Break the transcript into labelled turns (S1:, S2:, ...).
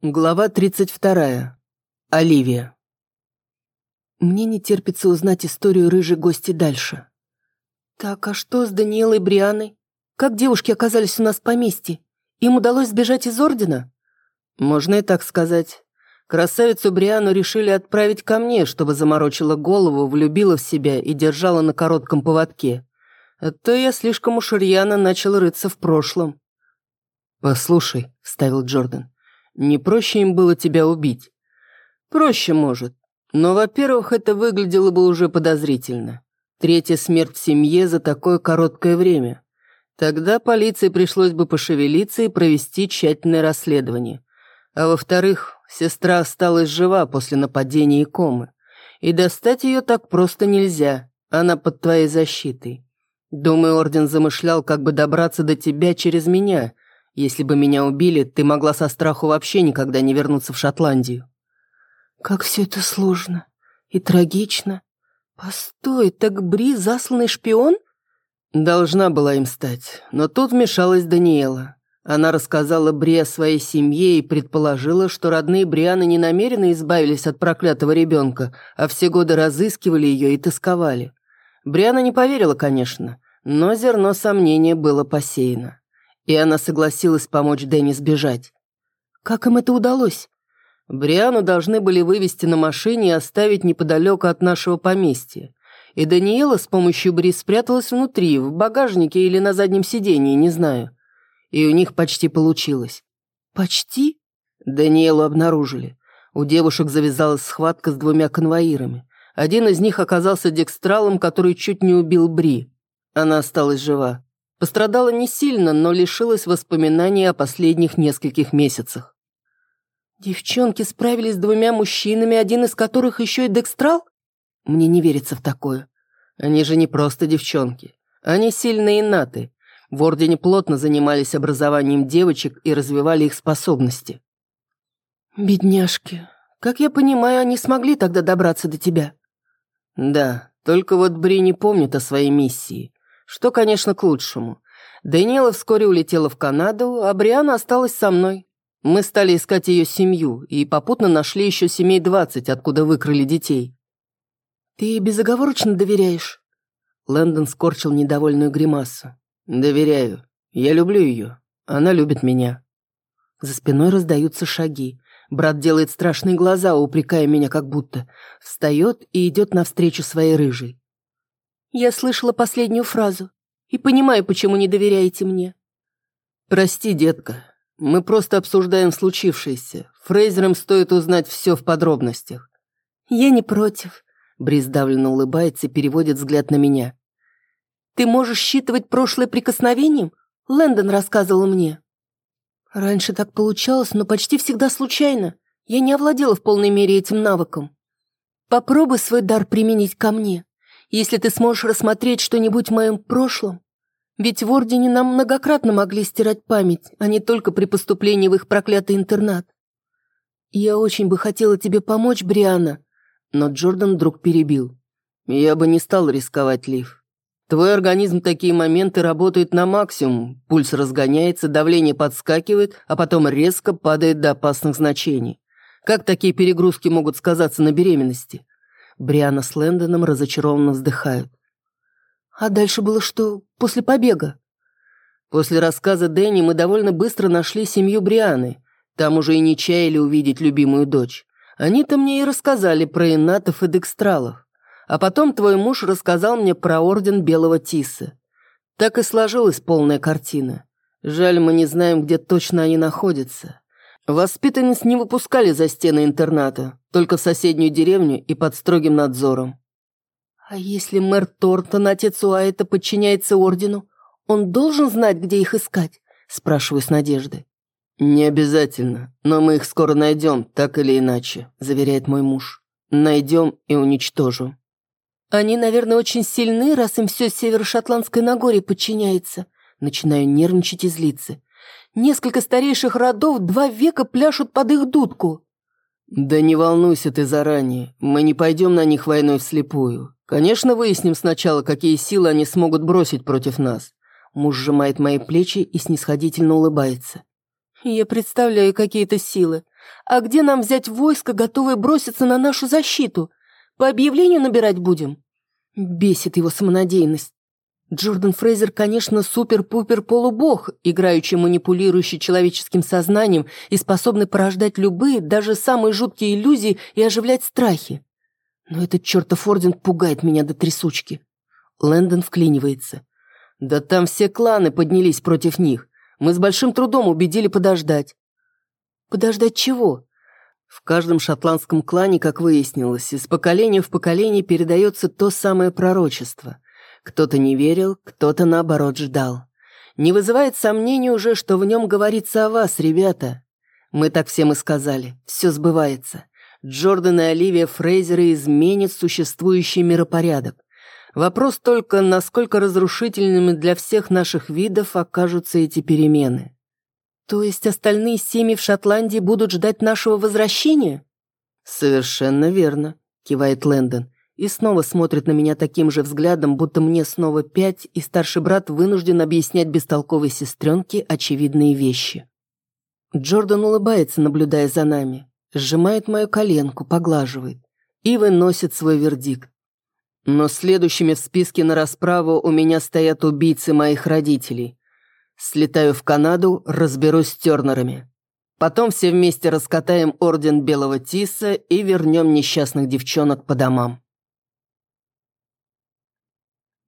S1: Глава 32. Оливия. Мне не терпится узнать историю рыжей гости дальше. Так, а что с Даниэлой Брианой? Как девушки оказались у нас в поместье? Им удалось сбежать из Ордена? Можно и так сказать. Красавицу Бриану решили отправить ко мне, чтобы заморочила голову, влюбила в себя и держала на коротком поводке. А то я слишком уж рьяно начал рыться в прошлом. «Послушай», — вставил Джордан, — не проще им было тебя убить? Проще, может. Но, во-первых, это выглядело бы уже подозрительно. Третья смерть в семье за такое короткое время. Тогда полиции пришлось бы пошевелиться и провести тщательное расследование. А во-вторых, сестра осталась жива после нападения и комы. И достать ее так просто нельзя, она под твоей защитой. Думаю, Орден замышлял, как бы добраться до тебя через меня, если бы меня убили, ты могла со страху вообще никогда не вернуться в Шотландию». «Как все это сложно и трагично. Постой, так Бри засланный шпион?» Должна была им стать, но тут вмешалась Даниэла. Она рассказала Бри о своей семье и предположила, что родные Брианы не намеренно избавились от проклятого ребенка, а все годы разыскивали ее и тосковали. Бриана не поверила, конечно, но зерно сомнения было посеяно и она согласилась помочь Дэнни сбежать. Как им это удалось? Бриану должны были вывести на машине и оставить неподалеку от нашего поместья. И Даниэла с помощью Бри спряталась внутри, в багажнике или на заднем сидении, не знаю. И у них почти получилось. Почти? Даниэлу обнаружили. У девушек завязалась схватка с двумя конвоирами. Один из них оказался декстралом, который чуть не убил Бри. Она осталась жива. Пострадала не сильно, но лишилась воспоминаний о последних нескольких месяцах. Девчонки справились с двумя мужчинами, один из которых еще и декстрал? Мне не верится в такое. Они же не просто девчонки. Они сильные наты. В Ордене плотно занимались образованием девочек и развивали их способности. Бедняжки. Как я понимаю, они смогли тогда добраться до тебя. Да, только вот Бри не помнит о своей миссии. Что, конечно, к лучшему. Даниэла вскоре улетела в Канаду, а Бриана осталась со мной. Мы стали искать ее семью и попутно нашли еще семей двадцать, откуда выкрали детей. «Ты безоговорочно доверяешь?» Лэндон скорчил недовольную гримасу. «Доверяю. Я люблю ее. Она любит меня». За спиной раздаются шаги. Брат делает страшные глаза, упрекая меня как будто. Встает и идет навстречу своей рыжей. Я слышала последнюю фразу и понимаю, почему не доверяете мне. Прости, детка, мы просто обсуждаем случившееся. Фрейзерам стоит узнать все в подробностях. Я не против. Бриз давленно улыбается и переводит взгляд на меня. Ты можешь считывать прошлое прикосновением? Лэндон рассказывал мне. Раньше так получалось, но почти всегда случайно. Я не овладела в полной мере этим навыком. Попробуй свой дар применить ко мне если ты сможешь рассмотреть что-нибудь в моем прошлом. Ведь в Ордене нам многократно могли стирать память, а не только при поступлении в их проклятый интернат. Я очень бы хотела тебе помочь, Бриана, но Джордан вдруг перебил. Я бы не стал рисковать, Лив. Твой организм такие моменты работает на максимум, пульс разгоняется, давление подскакивает, а потом резко падает до опасных значений. Как такие перегрузки могут сказаться на беременности? Бриана с Лэндоном разочарованно вздыхают. «А дальше было что? После побега?» После рассказа Дэнни мы довольно быстро нашли семью Брианы. Там уже и не чаяли увидеть любимую дочь. Они-то мне и рассказали про инатов и декстралов. А потом твой муж рассказал мне про орден Белого Тиса. Так и сложилась полная картина. Жаль, мы не знаем, где точно они находятся. Воспитанниц не выпускали за стены интерната, только в соседнюю деревню и под строгим надзором. А если мэр Тортон, отец Уайта, подчиняется ордену, он должен знать, где их искать? Спрашиваю с надеждой. «Не обязательно, но мы их скоро найдем, так или иначе», заверяет мой муж. «Найдем и уничтожим». «Они, наверное, очень сильны, раз им все северо-шотландское Нагорье подчиняется». Начинаю нервничать и злиться. Несколько старейших родов два века пляшут под их дудку». «Да не волнуйся ты заранее. Мы не пойдем на них войной вслепую. Конечно, выясним сначала, какие силы они смогут бросить против нас». Муж сжимает мои плечи и снисходительно улыбается. «Я представляю какие-то силы. А где нам взять войско, готовое броситься на нашу защиту? По объявлению набирать будем?» Бесит его самонадеянность. Джордан Фрейзер, конечно, супер-пупер полубог, играющий, манипулирующий человеческим сознанием и способный порождать любые, даже самые жуткие иллюзии и оживлять страхи. Но этот чертов орден пугает меня до трясучки. Лэндон вклинивается. Да там все кланы поднялись против них. Мы с большим трудом убедили подождать. Подождать чего? В каждом шотландском клане, как выяснилось, из поколения в поколение передается то самое пророчество. Кто-то не верил, кто-то, наоборот, ждал. Не вызывает сомнений уже, что в нем говорится о вас, ребята. Мы так всем и сказали. Все сбывается. Джордан и Оливия Фрейзеры изменят существующий миропорядок. Вопрос только, насколько разрушительными для всех наших видов окажутся эти перемены. То есть остальные семьи в Шотландии будут ждать нашего возвращения? Совершенно верно, кивает Лэндон и снова смотрит на меня таким же взглядом, будто мне снова пять, и старший брат вынужден объяснять бестолковой сестренке очевидные вещи. Джордан улыбается, наблюдая за нами сжимает мою коленку, поглаживает и выносит свой вердикт. Но следующими в списке на расправу у меня стоят убийцы моих родителей. Слетаю в Канаду, разберусь с Тернерами. Потом все вместе раскатаем орден Белого Тиса и вернем несчастных девчонок по домам.